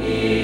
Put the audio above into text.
E...